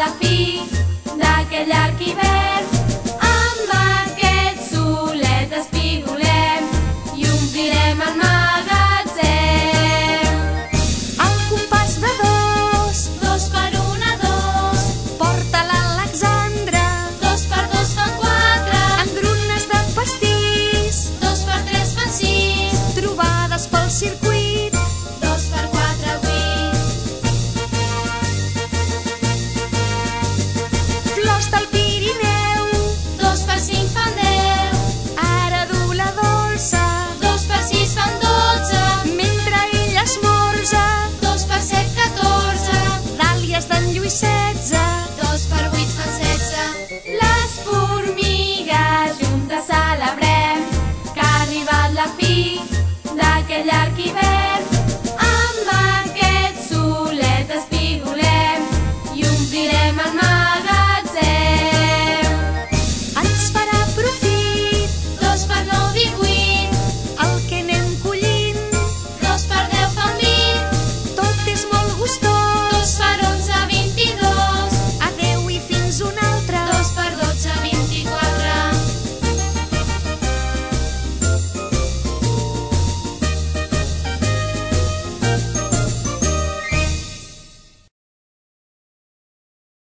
la fi d'aquella qui ve. say